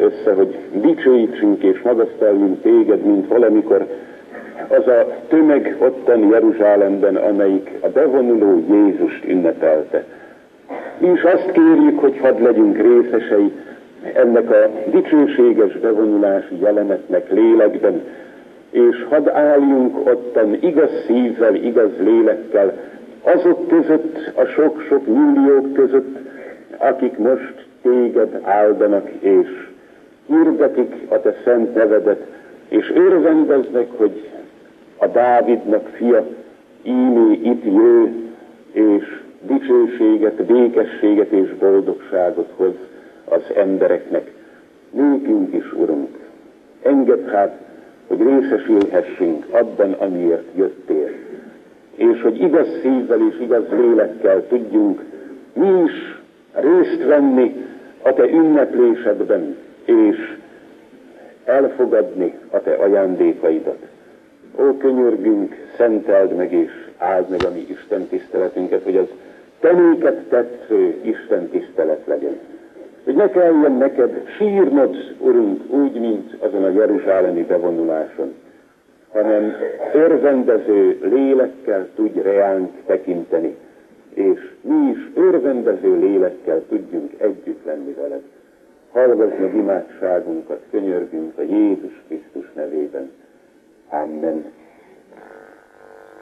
össze, hogy dicsőítsünk és magasztaljunk téged, mint valamikor az a tömeg ottan Jeruzsálemben, amelyik a bevonuló Jézust ünnepelte. Is azt kérjük, hogy hadd legyünk részesei ennek a dicsőséges bevonulási jelenetnek lélekben, és hadd álljunk ottan igaz szívvel, igaz lélekkel, azok között, a sok-sok milliók között, akik most téged áldanak és hirdetik a te szent nevedet, és örvendeznek, hogy a Dávidnak fia ímé itt jő, és dicsőséget, békességet és boldogságot hoz az embereknek. Nékünk is, Urunk, engedd hát, hogy részesülhessünk abban, amiért jöttél, és hogy igaz szívvel és igaz lélekkel tudjunk mi is részt venni a Te ünneplésedben, és elfogadni a te ajándékaidat. Ó, könyörgünk, szenteld meg és áld meg a mi Isten tiszteletünket, hogy az tenéket tetsző Isten tisztelet legyen. Hogy ne kelljen neked sírnod, Urunk, úgy, mint azon a Jeruzsálemi bevonuláson, hanem örvendező lélekkel tudj reánk tekinteni, és mi is örvendező lélekkel tudjunk együtt lenni veled hallgass meg imádságunkat, könyörgünk a Jézus Krisztus nevében. Amen.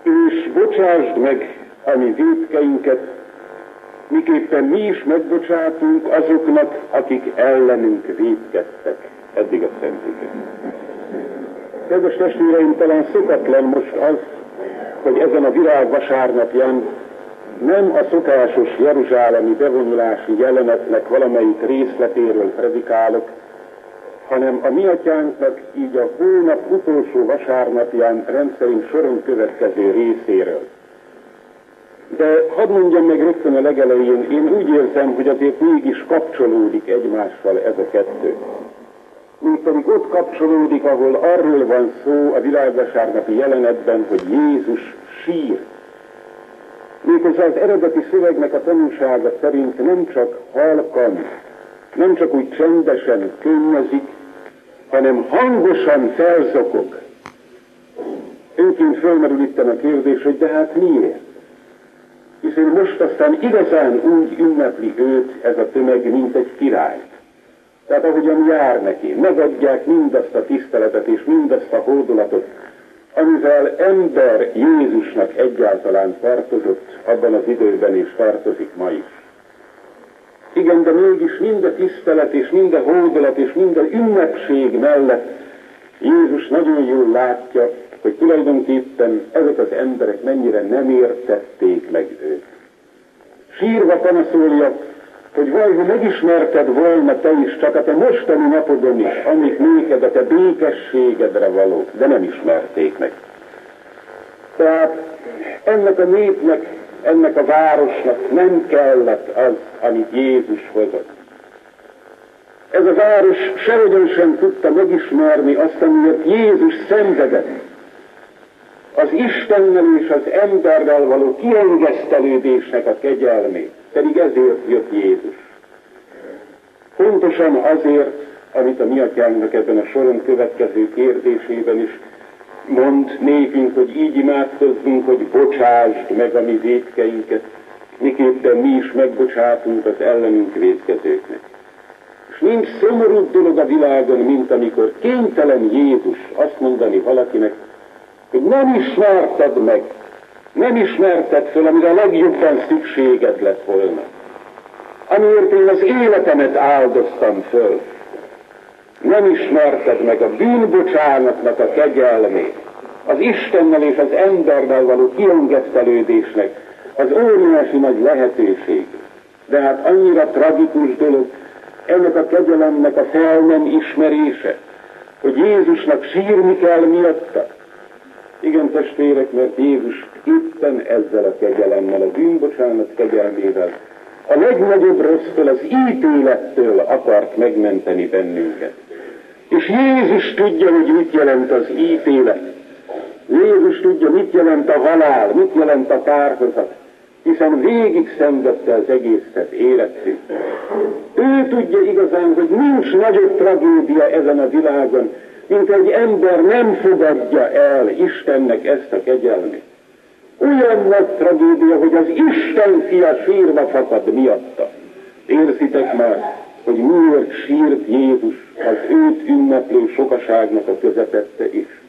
És bocsásd meg a mi védkeinket, miképpen mi is megbocsátunk azoknak, akik ellenünk védkeztek. Eddig a szentéket. Kedves testvéreim, talán szokatlan most az, hogy ezen a virág vasárnapján nem a szokásos jeruzsálemi bevonulási jelenetnek valamelyik részletéről predikálok, hanem a mi atyánknak így a hónap utolsó vasárnapján rendszerint soron következő részéről. De hadd mondjam meg rögtön a legelején, én úgy érzem, hogy azért mégis kapcsolódik egymással ez a kettő. Mégpedig ott kapcsolódik, ahol arról van szó a világvasárnapi jelenetben, hogy Jézus sír Méghozzá az eredeti szövegnek a tanúsága szerint nem csak halkan, nem csak úgy csendesen könnyezik, hanem hangosan felzokog. Önként fölmerül itt a kérdés, hogy de hát miért? Hiszen most aztán igazán úgy ünnepli őt ez a tömeg, mint egy királyt. Tehát ahogyan jár neki, megadják mindazt a tiszteletet és mindazt a hódolatot, amivel ember Jézusnak egyáltalán tartozott abban az időben és tartozik ma is. Igen, de mégis mind a tisztelet és mind a hódolat és mind a ünnepség mellett Jézus nagyon jól látja, hogy tulajdonképpen ezek az emberek mennyire nem értették meg őt. Sírva panaszolja, hogy ha megismerted volna te is csak a te mostani napodon is, amik néked a te békességedre valók, de nem ismerték meg. Tehát ennek a népnek, ennek a városnak nem kellett az, amit Jézus hozott. Ez a város sehogyan sem tudta megismerni azt, amiért Jézus szenvedett. Az Istennel és az emberrel való kiengesztelődésnek a kegyelmét. Pedig ezért jött Jézus. Pontosan azért, amit a mi atyánknak ebben a soron következő kérdésében is mond nékünk, hogy így imádkozzunk, hogy bocsásd meg a mi védkeinket, miképpen mi is megbocsátunk az ellenünk védkezőknek. És nincs szomorú dolog a világon, mint amikor kénytelen Jézus azt mondani valakinek, hogy nem ismerted meg, nem ismerted föl, amire a legjobban szükséged lett volna. Amiért én az életemet áldoztam föl. Nem ismerted meg a bűnbocsánatnak a kegyelmét, az Istennel és az emberrel való kiengesztelődésnek az óriási nagy lehetőség. De hát annyira tragikus dolog ennek a kegyelemnek a fel nem ismerése, hogy Jézusnak sírni kell miatta. Igen, testvérek, mert Jézus éppen ezzel a kegyelemmel, a bűnbocsánat kegyelmével, a legnagyobb rossztól, az ítélettől akart megmenteni bennünket. És Jézus tudja, hogy mit jelent az ítélet. Jézus tudja, mit jelent a halál, mit jelent a kárhozat, hiszen végig szenvedte az egészet életét. Ő tudja igazán, hogy nincs nagyobb tragédia ezen a világon, mint egy ember nem fogadja el Istennek ezt a kegyelmét. Olyan nagy tragédia, hogy az Isten fia sírva fakad miatta. Érzitek már, hogy miért sírt Jézus az őt ünneplő sokaságnak a közepette is.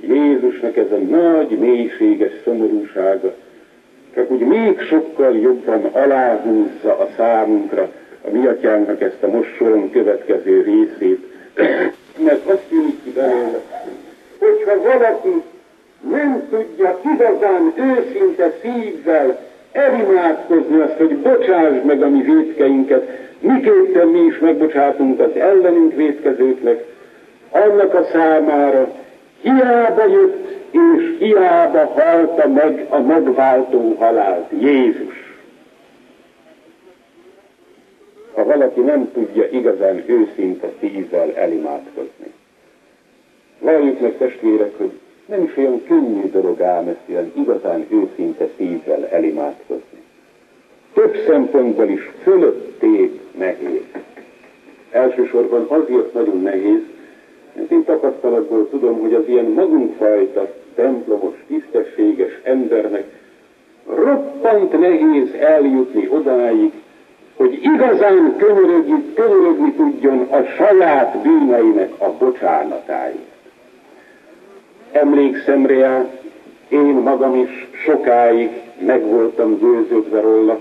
Jézusnak ez a nagy, mélységes szomorúsága csak úgy még sokkal jobban aláhúzza a számunkra a mi atyánknak ezt a most következő részét, mert azt tűnik ki belőle, hogyha valaki nem tudja igazán őszinte szívvel elimádkozni azt, hogy bocsásd meg a mi védkeinket, miképpen mi is megbocsátunk az ellenünk védkezőknek, annak a számára hiába jött és hiába halta meg a megváltó halált Jézus. Valaki nem tudja igazán őszinte szívvel elimádkozni. Valljuk meg testvérek, hogy nem is olyan könnyű dolog ám ezt ilyen igazán őszinte szívvel elimádkozni. Több szempontból is fölötté nehéz. Elsősorban azért nagyon nehéz, mert én tapasztalatból tudom, hogy az ilyen magunkfajta templomos, tisztességes embernek roppant nehéz eljutni odáig, hogy igazán könyörögni, könyörögni tudjon a saját bűneinek a bocsánatáért. Emlékszem rá, én magam is sokáig meg voltam győződve róla,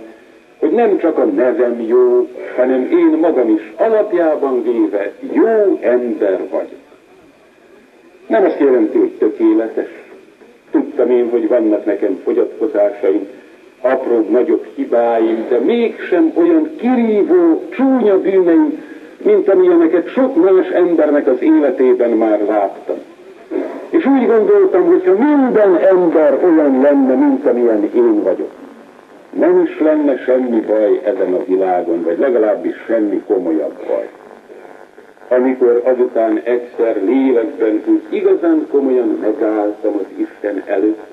hogy nem csak a nevem jó, hanem én magam is alapjában véve jó ember vagyok. Nem azt jelenti, hogy tökéletes. Tudtam én, hogy vannak nekem fogyatkozásaim, apróbb, nagyobb hibáim, de mégsem olyan kirívó, csúnya bűneim, mint amilyeneket sok más embernek az életében már láttam. És úgy gondoltam, hogy ha minden ember olyan lenne, mint amilyen én vagyok, nem is lenne semmi baj ezen a világon, vagy legalábbis semmi komolyabb baj amikor azután egyszer lélekben úgy igazán komolyan megálltam az Isten előtt,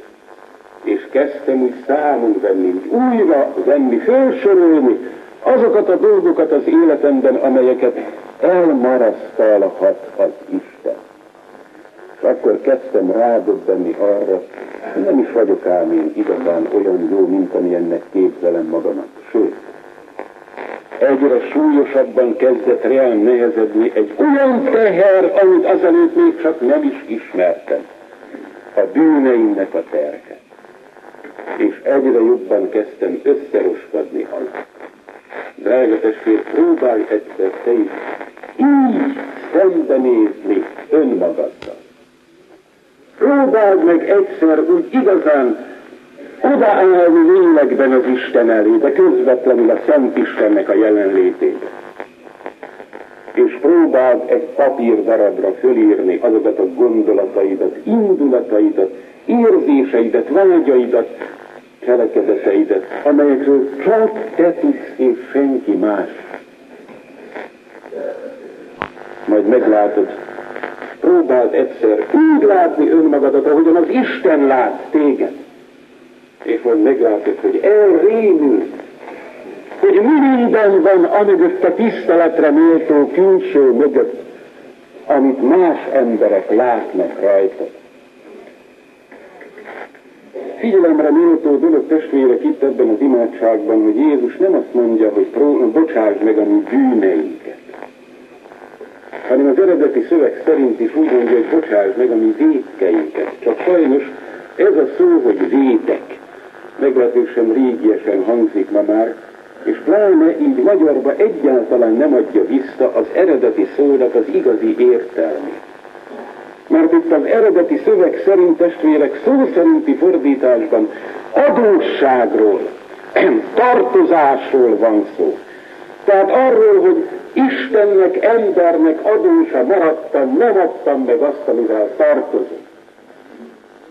és kezdtem úgy számon venni, újra venni, felsorolni azokat a dolgokat az életemben, amelyeket elmarasztalhat az Isten. És akkor kezdtem rádöbbenni arra, hogy nem is vagyok ám én igazán olyan jó, mint amilyennek képzelem magamat. Sőt, egyre súlyosabban kezdett rám nehezedni egy olyan teher, amit azelőtt még csak nem is ismertem. A bűneimnek a terhe. És egyre jobban kezdtem összeroskadni alá. Drága testvér, próbálj egyszer te is így szembenézni önmagaddal. Próbáld meg egyszer úgy igazán odaállni lélekben az Isten elé, de közvetlenül a Szent Istennek a jelenlétében. És próbáld egy papír darabra fölírni azokat a gondolataidat, indulataidat, érzéseidet, vágyaidat, cselekedeteidet, amelyekről csak te tudsz és senki más. majd meglátod, próbáld egyszer úgy látni önmagadat, ahogyan az Isten lát téged. És majd meglátod, hogy elrémül, hogy mi minden van amögött a tiszteletre méltó külső mögött, amit más emberek látnak rajtad. Figyelemre méltó dolog testvérek itt ebben az imádságban, hogy Jézus nem azt mondja, hogy bocsáss meg a mi bűneinket, hanem az eredeti szöveg szerint is úgy mondja, hogy bocsáss meg a mi vétkeinket. Csak sajnos ez a szó, hogy vétek, meglehetősen régiesen hangzik ma már, és pláne így magyarba egyáltalán nem adja vissza az eredeti szónak az igazi értelmét. Mert itt az eredeti szöveg szerint testvérek szó szerinti fordításban adósságról, tartozásról van szó. Tehát arról, hogy Istennek, embernek adósa maradtam, nem adtam meg azt, amivel tartozom.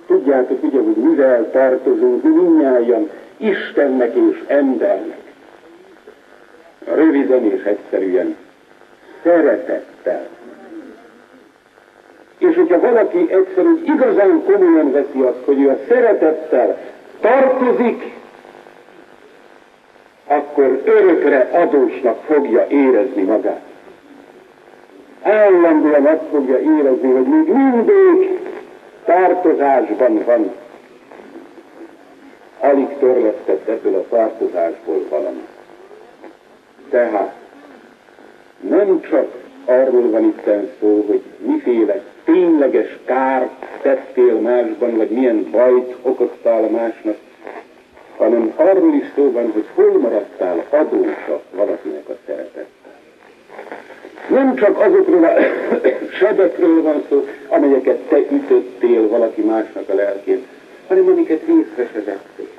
Tudjátok ugye, hogy mivel tartozunk minnyáján Istennek és embernek. Röviden és egyszerűen szeretettel. És hogyha valaki egyszerűen igazán komolyan veszi azt, hogy ő a szeretettel tartozik, akkor örökre adósnak fogja érezni magát. Állandóan azt fogja érezni, hogy még mindig tartozásban van. Alig törlesztett ebből a tartozásból valami. Tehát nem csak arról van itt szó, hogy miféle tényleges kárt tettél másban, vagy milyen bajt okoztál másnak, hanem arról is szó van, hogy hol maradtál adósa valakinek a szeretettel. Nem csak azokról a sebekről van szó, amelyeket te ütöttél valaki másnak a lelkén, hanem amiket észre se vettél.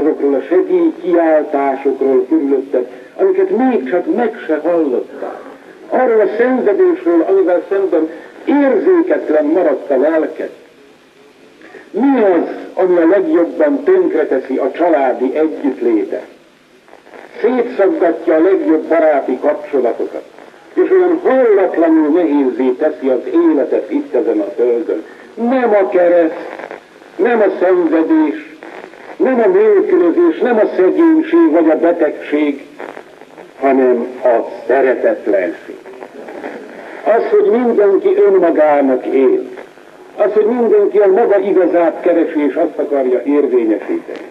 Azokról a segélykiáltásokról körülötted, amiket még csak meg se hallottál. Arról a szenvedésről, amivel szemben érzéketlen maradt a lelked. Mi az, ami a legjobban tönkreteszi a családi együttlétet? Szétszaggatja a legjobb baráti kapcsolatokat, és olyan hallatlanul nehézé teszi az életet itt ezen a földön. Nem a kereszt, nem a szenvedés, nem a nélkülözés, nem a szegénység vagy a betegség, hanem a szeretetlenség. Az, hogy mindenki önmagának él, az, hogy mindenki a maga igazát keresi és azt akarja érvényesíteni.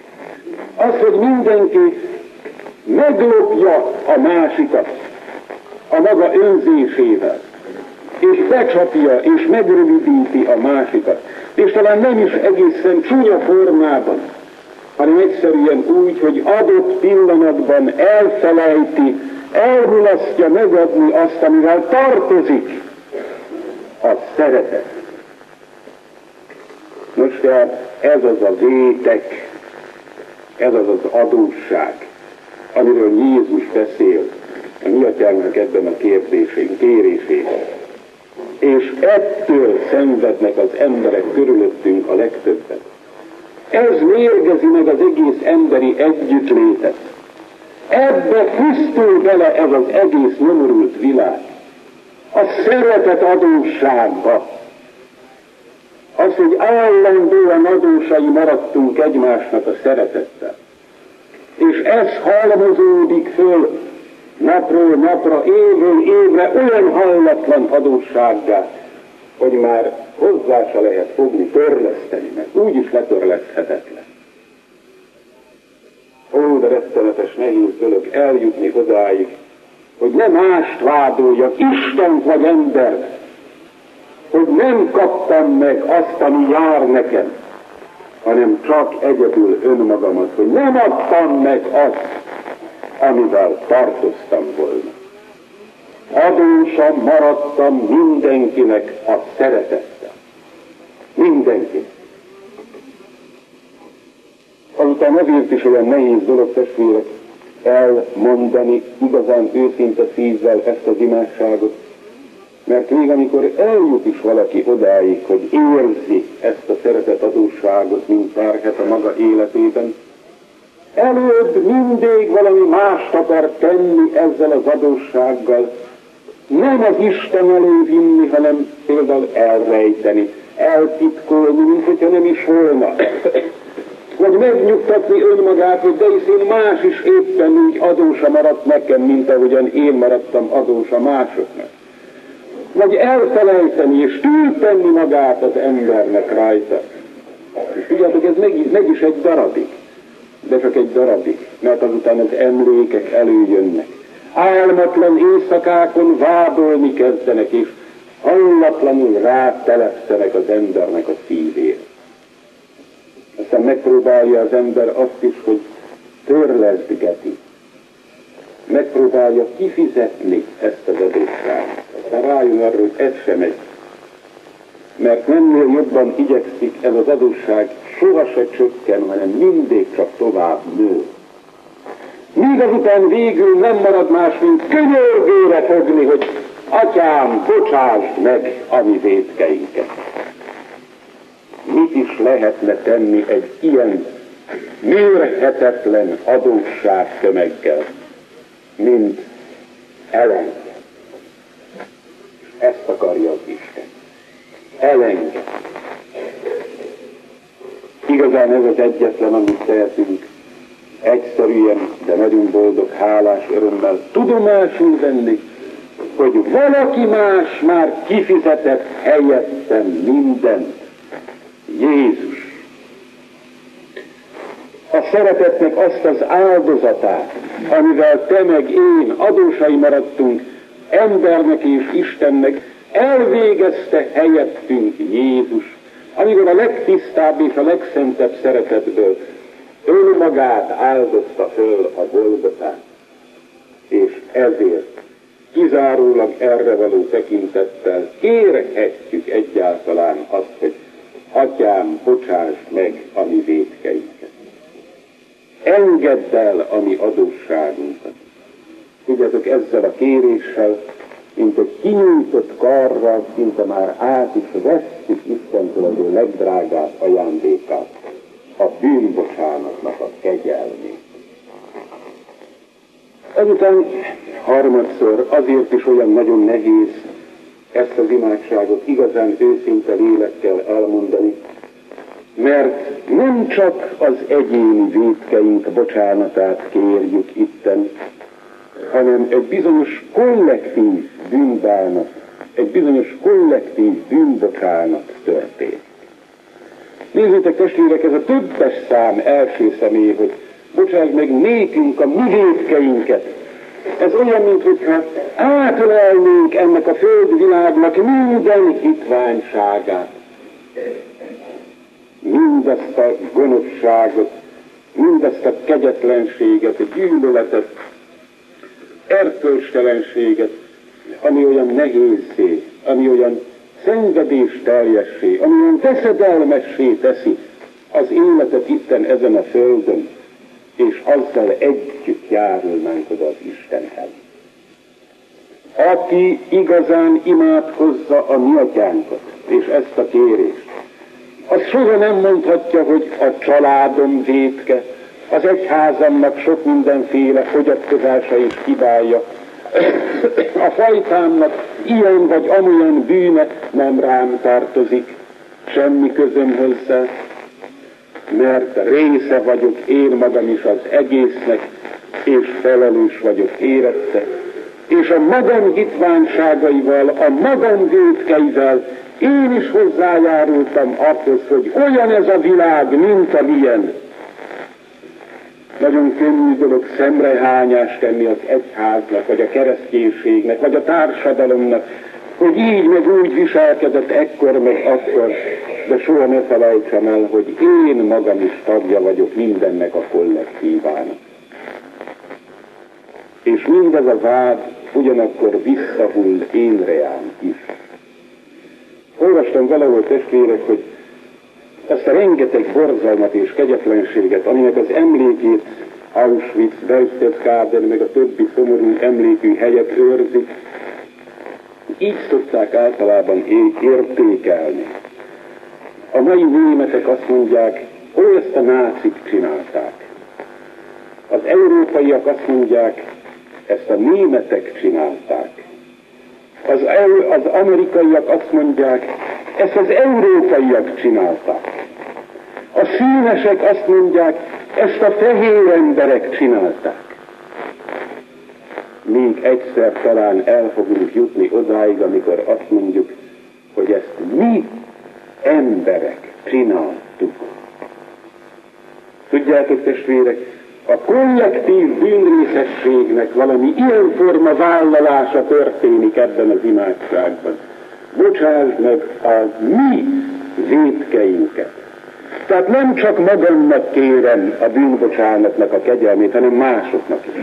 Az, hogy mindenki meglopja a másikat a maga önzésével, és becsapja és megrövidíti a másikat, és talán nem is egészen csúnya formában, hanem egyszerűen úgy, hogy adott pillanatban elfelejti, elmulasztja megadni azt, amivel tartozik a szeretet. Nos, tehát ez az a vétek, ez az az adósság, amiről Jézus beszél a mi atyánknak ebben a kérdésén, kérésében. És ettől szenvednek az emberek körülöttünk a legtöbbet. Ez mérgezi meg az egész emberi együttlétet. Ebbe pusztul bele ez az egész nyomorult világ. A szeretet adósságba, az, hogy állandóan adósai maradtunk egymásnak a szeretettel. És ez halmozódik föl napról napra, évről évre olyan hallatlan adóssággá, hogy már hozzá se lehet fogni, törleszteni, mert úgyis letörleszthetetlen. Ó, de rettenetes nehéz dolog eljutni odáig, hogy nem mást vádoljak, Isten vagy ember, hogy nem kaptam meg azt, ami jár nekem, hanem csak egyedül önmagamat, hogy nem adtam meg azt, amivel tartoztam volna. Adósan maradtam mindenkinek a szeretettel. Mindenki. Azután ezért is olyan nehéz dolog, testvérek, elmondani igazán őszinte szívvel ezt az imádságot, mert még amikor eljut is valaki odáig, hogy érzi ezt a szeretet adósságot, mint terhet a maga életében, előbb mindig valami mást akar tenni ezzel az adóssággal, nem az Isten elé vinni, hanem például elrejteni, eltitkolni, mint hogyha nem is volna. Vagy megnyugtatni önmagát, hogy de is én más is éppen úgy adósa maradt nekem, mint ahogyan én maradtam adósa másoknak. Vagy elfelejteni és túltenni magát az embernek rajta. És tudjátok, ez meg, meg is egy darabig, de csak egy darabig, mert azután az emlékek előjönnek álmatlan éjszakákon vádolni kezdenek, és hallatlanul rátelepszenek az embernek a szívére. Aztán megpróbálja az ember azt is, hogy törleszgeti. Megpróbálja kifizetni ezt az adósságot. Aztán rájön arra, hogy ez sem megy. Mert nemnél jobban igyekszik ez az adósság soha se csökken, hanem mindig csak tovább nő. Míg azután végül nem marad más, mint könyörgőre fogni, hogy atyám, bocsáss meg a mi védkeinket. Mit is lehetne tenni egy ilyen mérhetetlen adósság tömeggel, mint elenged. Ezt akarja az Isten. Elenged. Igazán ez az egyetlen, amit tehetünk, egyszerűen, de nagyon boldog, hálás örömmel tudomásul venni, hogy valaki más már kifizetett helyettem mindent. Jézus. A szeretetnek azt az áldozatát, amivel te meg én adósai maradtunk, embernek és Istennek, elvégezte helyettünk Jézus, amikor a legtisztább és a legszentebb szeretetből önmagát áldozta föl a Golgotán, és ezért kizárólag erre való tekintettel kérhetjük egyáltalán azt, hogy Atyám, bocsáss meg a mi védkeinket. Engedd el a mi adósságunkat. Tudjátok, ezzel a kéréssel, mint egy kinyújtott karra, szinte már át is vesztük Istentől az ő legdrágább ajándékát a bűnbocsánatnak a kegyelmét. Ezután harmadszor azért is olyan nagyon nehéz ezt az imádságot igazán őszinte lélekkel elmondani, mert nem csak az egyéni védkeink bocsánatát kérjük itten, hanem egy bizonyos kollektív bűnbánat, egy bizonyos kollektív bűnbocsánat történt. Nézzétek testvérek, ez a többes szám első személy, hogy bocsáss meg nékünk a mi védkeinket. Ez olyan, mintha átölelnénk ennek a földvilágnak minden hitványságát. Mindezt a gonoszságot, mindezt a kegyetlenséget, a gyűlöletet, erkölcstelenséget, ami olyan nehézé, ami olyan szenvedés teljessé, ami olyan veszedelmessé teszi az életet itten ezen a földön, és azzal együtt járulnánk oda az Istenhez. Aki igazán imádkozza a mi atyánkat, és ezt a kérést, az soha nem mondhatja, hogy a családom védke, az egyházamnak sok mindenféle fogyatkozása és hibája, a fajtámnak ilyen vagy amolyan bűne nem rám tartozik, semmi közöm hozzá, mert része vagyok én magam is az egésznek, és felelős vagyok érette, és a magam hitványságaival, a magam védkeivel én is hozzájárultam ahhoz, hogy olyan ez a világ, mint a milyen, nagyon könnyű dolog szemrehányást tenni az egyháznak, vagy a kereszténységnek, vagy a társadalomnak, hogy így meg úgy viselkedett ekkor meg akkor, de soha ne felejtsem el, hogy én magam is tagja vagyok mindennek a kollektívának. És mindez a vád ugyanakkor visszahull én reám is. Olvastam valahol testvérek, hogy ezt a rengeteg borzalmat és kegyetlenséget, aminek az emlékét Auschwitz, Berchtesgaden, meg a többi szomorú emlékű helyet őrzik, így szokták általában értékelni. A mai németek azt mondják, ó, ezt a nácik csinálták. Az európaiak azt mondják, ezt a németek csinálták. Az, az amerikaiak azt mondják, ezt az európaiak csinálták. A színesek azt mondják, ezt a fehér emberek csinálták. Még egyszer talán el fogunk jutni odáig, amikor azt mondjuk, hogy ezt mi emberek csináltuk. Tudjátok, testvérek, a kollektív bűnrészességnek valami ilyenforma vállalása történik ebben az imádságban. Bocsásd meg a mi védkeinket. Tehát nem csak magamnak kérem a bűnbocsánatnak a kegyelmét, hanem másoknak is.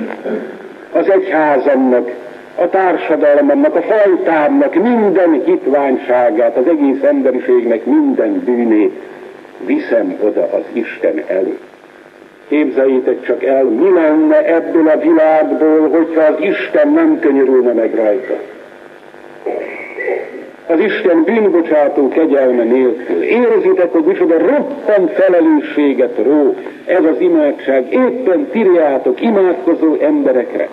Az egyházamnak, a társadalmamnak, a fajtámnak minden hitványságát, az egész emberiségnek minden bűnét viszem oda az Isten elé. Képzeljétek csak el, mi lenne ebből a világból, hogyha az Isten nem könyörülne meg rajta. Az Isten bűnbocsátó kegyelme nélkül. Érzitek, hogy micsoda roppant felelősséget ró ez az imádság. Éppen tirjátok imádkozó emberekre.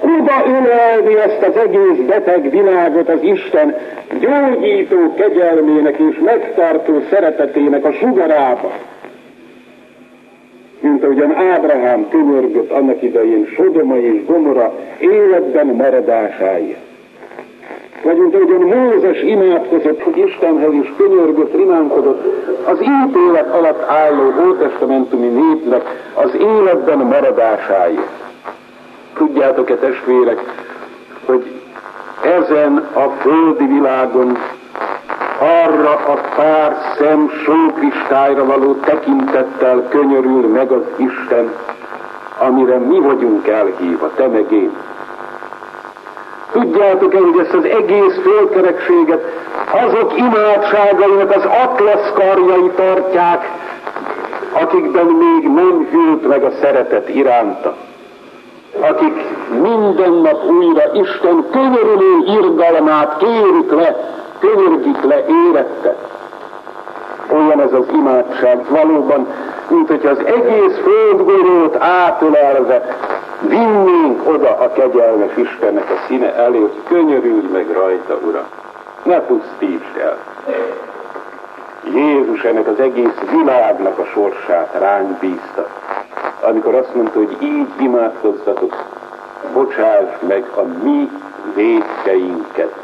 Oda ölelni ezt az egész beteg világot az Isten gyógyító kegyelmének és megtartó szeretetének a sugarába mint ahogyan Ábrahám könyörgött annak idején Sodoma és Gomora életben maradásáért. Vagy mint ahogyan Mózes imádkozott, Istenhez is könyörgött, rimánkodott, az ítélet alatt álló ótestamentumi népnek az életben maradásáért. Tudjátok-e testvérek, hogy ezen a földi világon arra a pár szem sókristályra való tekintettel könyörül meg az Isten, amire mi vagyunk elhívva, te meg én. Tudjátok-e, hogy ezt az egész fölkerekséget azok imádságainak az atlasz karjai tartják, akikben még nem hűlt meg a szeretet iránta, akik minden nap újra Isten könyörülő irgalmát kérik le, könyörgik le érette. Olyan ez az imádság valóban, mint hogyha az egész földgolyót átölelve vinnénk oda a kegyelmes Istennek a színe elé, hogy könyörülj meg rajta, Uram. Ne pusztítsd el. Jézus ennek az egész világnak a sorsát ránk bízta, amikor azt mondta, hogy így imádkozzatok, bocsáss meg a mi védkeinket,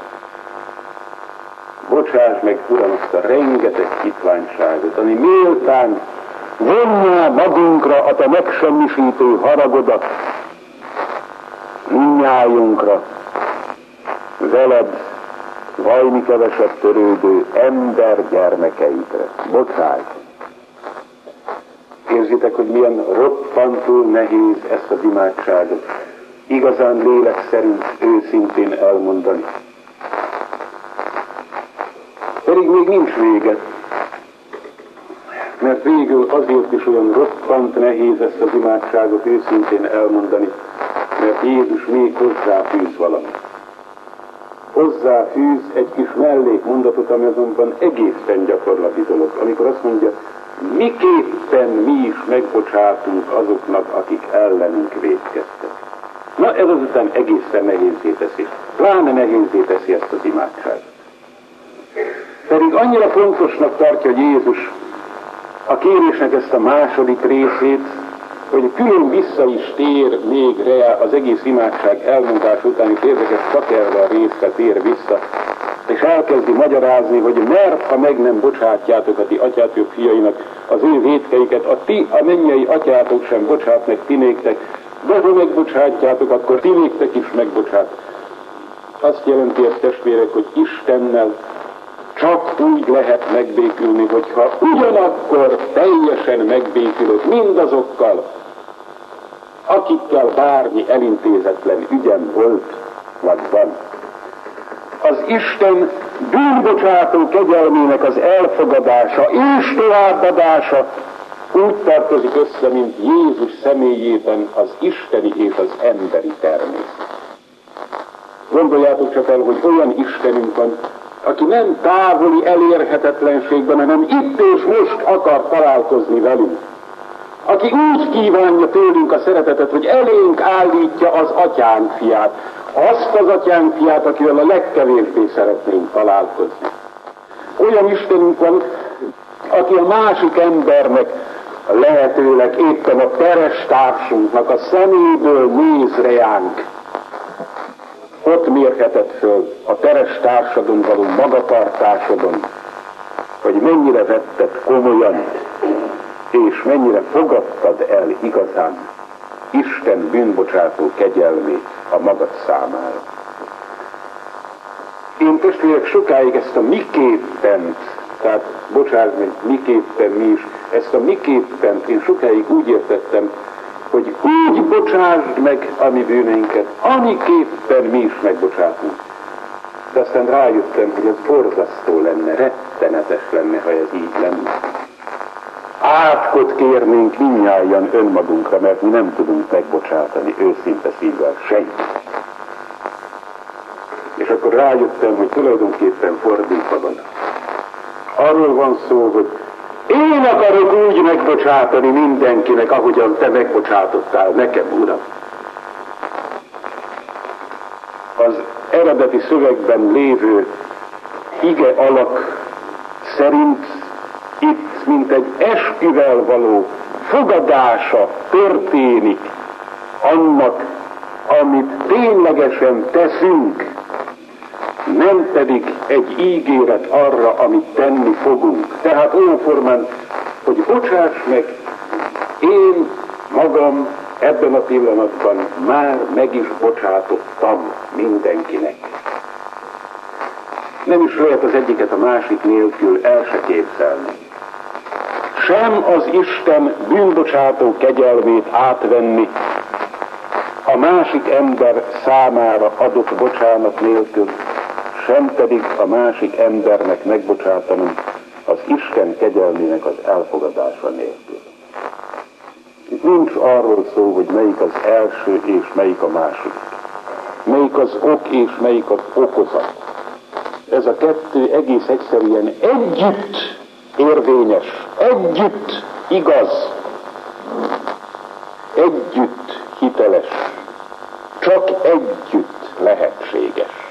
bocsáss meg, Uram, azt a rengeteg hitványságot, ami méltán vonná magunkra a te megsemmisítő haragodat, minnyájunkra, veled vajmi keveset törődő ember gyermekeikre. Bocsáss! Érzitek, hogy milyen roppantól nehéz ezt a imádságot igazán lélek szerint őszintén elmondani pedig még nincs vége. Mert végül azért is olyan roppant nehéz ezt az imádságot őszintén elmondani, mert Jézus még hozzáfűz valamit. Hozzáfűz egy kis mellékmondatot, ami azonban egészen gyakorlati dolog, amikor azt mondja, miképpen mi is megbocsátunk azoknak, akik ellenünk védkeztek. Na ez azután egészen nehézé teszi, pláne nehézé teszi ezt az imádságot. Pedig annyira fontosnak tartja Jézus a kérésnek ezt a második részét, hogy külön vissza is tér még rá az egész imádság elmondás után, és érdekes csak erre a részre tér vissza, és elkezdi magyarázni, hogy mert ha meg nem bocsátjátok a ti atyátok fiainak az ő vétkeiket, a ti, a mennyei atyátok sem bocsát meg ti néktek, de ha megbocsátjátok, akkor ti néktek is megbocsát. Azt jelenti ezt testvérek, hogy Istennel csak úgy lehet megbékülni, hogyha ugyanakkor teljesen megbékülök mindazokkal, akikkel bármi elintézetlen ügyem volt, vagy van. Az Isten bűnbocsátó kegyelmének az elfogadása és továbbadása úgy tartozik össze, mint Jézus személyében az isteni és az emberi természet. Gondoljátok csak el, hogy olyan Istenünk van, aki nem távoli elérhetetlenségben, hanem itt és most akar találkozni velünk. Aki úgy kívánja tőlünk a szeretetet, hogy elénk állítja az atyánk fiát, azt az atyánk fiát, akivel a legkevésbé szeretnénk találkozni. Olyan Istenünk van, aki a másik embernek lehetőleg éppen a teres társunknak a szeméből néz reánk. Ott mérhetett föl a teres társadon való magatartásodon, hogy mennyire vetted komolyan, és mennyire fogadtad el igazán Isten bűnbocsátó kegyelmét a magad számára. Én testvérek sokáig ezt a miképpen, tehát bocsáss meg, miképpen mi is, ezt a miképpen én sokáig úgy értettem, hogy úgy bocsásd meg a mi bűneinket, amiképpen mi is megbocsátunk. De aztán rájöttem, hogy ez borzasztó lenne, rettenetes lenne, ha ez így lenne. Átkot kérnénk minnyáján önmagunkra, mert mi nem tudunk megbocsátani őszinte szívvel senki. És akkor rájöttem, hogy tulajdonképpen fordítva van. Arról van szó, hogy én akarok úgy megbocsátani mindenkinek, ahogyan te megbocsátottál nekem, Uram. Az eredeti szövegben lévő ige alak szerint itt, mint egy esküvel való fogadása történik annak, amit ténylegesen teszünk, nem pedig egy ígéret arra, amit tenni fogunk. Tehát olyan formán, hogy bocsáss meg, én magam ebben a pillanatban már meg is bocsátottam mindenkinek. Nem is lehet az egyiket a másik nélkül el se képzelni. Sem az Isten bűnbocsátó kegyelmét átvenni a másik ember számára adott bocsánat nélkül, sem pedig a másik embernek megbocsátanom az Isten kegyelmének az elfogadása nélkül. Itt nincs arról szó, hogy melyik az első és melyik a második. Melyik az ok és melyik az okozat. Ez a kettő egész egyszerűen együtt érvényes, együtt igaz, együtt hiteles, csak együtt lehetséges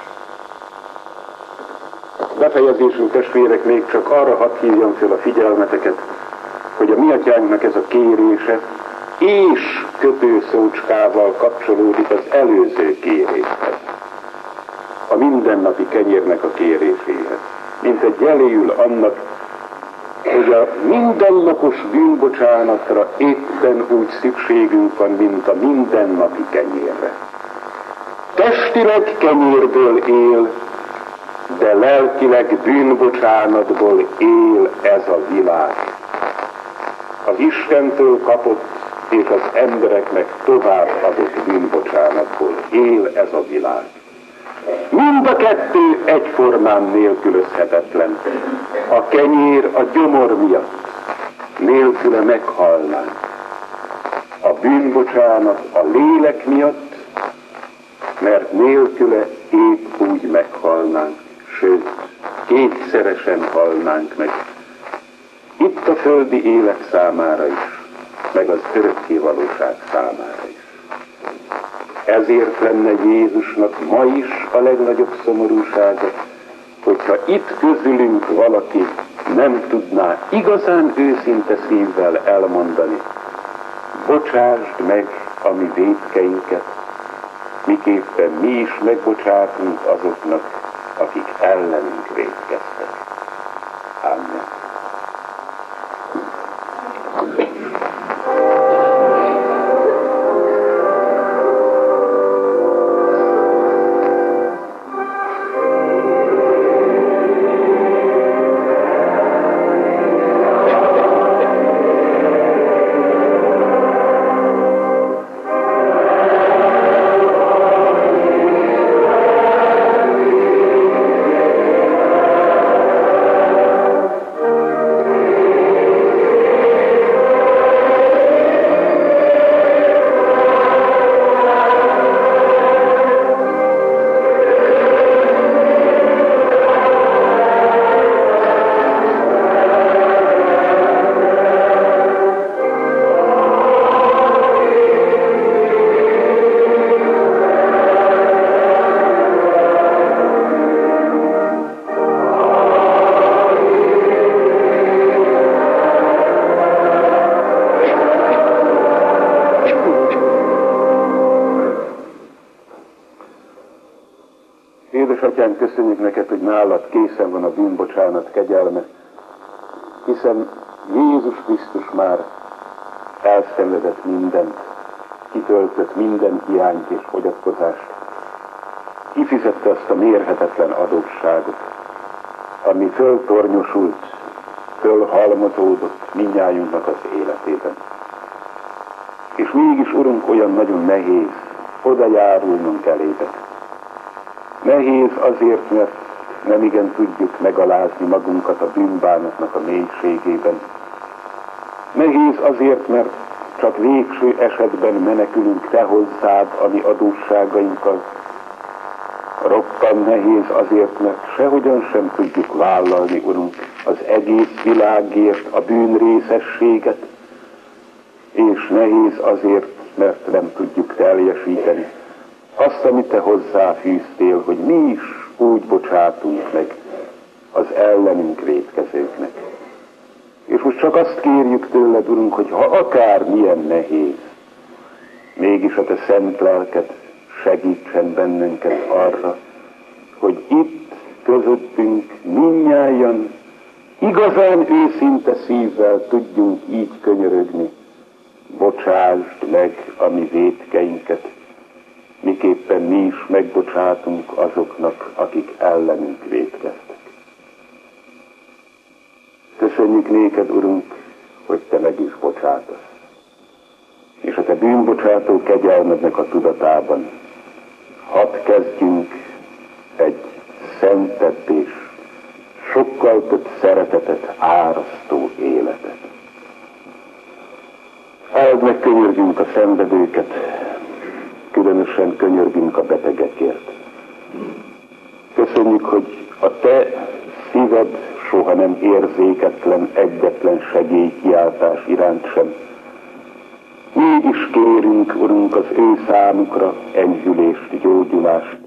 befejezésünk testvérek még csak arra hadd hívjam fel a figyelmeteket, hogy a mi atyánknak ez a kérése és kötőszócskával kapcsolódik az előző kéréshez. A mindennapi kenyérnek a kéréséhez. Mint egy jeléül annak, hogy a mindennapos bűnbocsánatra éppen úgy szükségünk van, mint a mindennapi kenyérre. Testileg kenyérből él, de lelkileg bűnbocsánatból él ez a világ. Az Istentől kapott és az embereknek tovább adott bűnbocsánatból él ez a világ. Mind a kettő egyformán nélkülözhetetlen. A kenyér a gyomor miatt nélküle meghalnánk. A bűnbocsánat a lélek miatt, mert nélküle épp úgy meghalnánk sőt, kétszeresen halnánk meg. Itt a földi élet számára is, meg az örökké valóság számára is. Ezért lenne Jézusnak ma is a legnagyobb szomorúsága, hogyha itt közülünk valaki nem tudná igazán őszinte szívvel elmondani, bocsásd meg a mi védkeinket, miképpen mi is megbocsátunk azoknak, akik ellenünk védkeztek. Amen. Nálad készen van a bűnbocsánat kegyelme, hiszen Jézus Krisztus már elszenvedett mindent, kitöltött minden hiányt és fogyatkozást, kifizette azt a mérhetetlen adósságot, ami föltornyosult, fölhalmozódott minnyájunknak az életében. És mégis, Urunk, olyan nagyon nehéz oda járulnunk elétek. Nehéz azért, mert nem igen tudjuk megalázni magunkat a bűnbánatnak a mélységében. Nehéz azért, mert csak végső esetben menekülünk Te hozzád, ami adósságainkkal. Rokkan nehéz azért, mert sehogyan sem tudjuk vállalni, Urunk, az egész világért a bűnrészességet, és nehéz azért, mert nem tudjuk teljesíteni azt, amit Te hozzáfűztél, hogy mi is úgy bocsátunk meg az ellenünk védkezőknek. És most csak azt kérjük tőled, Urunk, hogy ha akár milyen nehéz, mégis a Te szent lelked segítsen bennünket arra, hogy itt közöttünk minnyáján igazán őszinte szívvel tudjunk így könyörögni. Bocsásd meg a mi védkeinket, miképpen mi is megbocsátunk azoknak, akik ellenünk védkeztek. Köszönjük néked, Urunk, hogy Te meg is bocsátasz. És a Te bűnbocsátó kegyelmednek a tudatában hadd kezdjünk egy szentebb és sokkal több szeretetet árasztó életet. Áld meg könyörgünk a szenvedőket, különösen könyörgünk a betegekért. Köszönjük, hogy a Te szíved soha nem érzéketlen egyetlen segélykiáltás iránt sem. Mégis kérünk, Urunk, az ő számukra enyhülést, gyógyulást,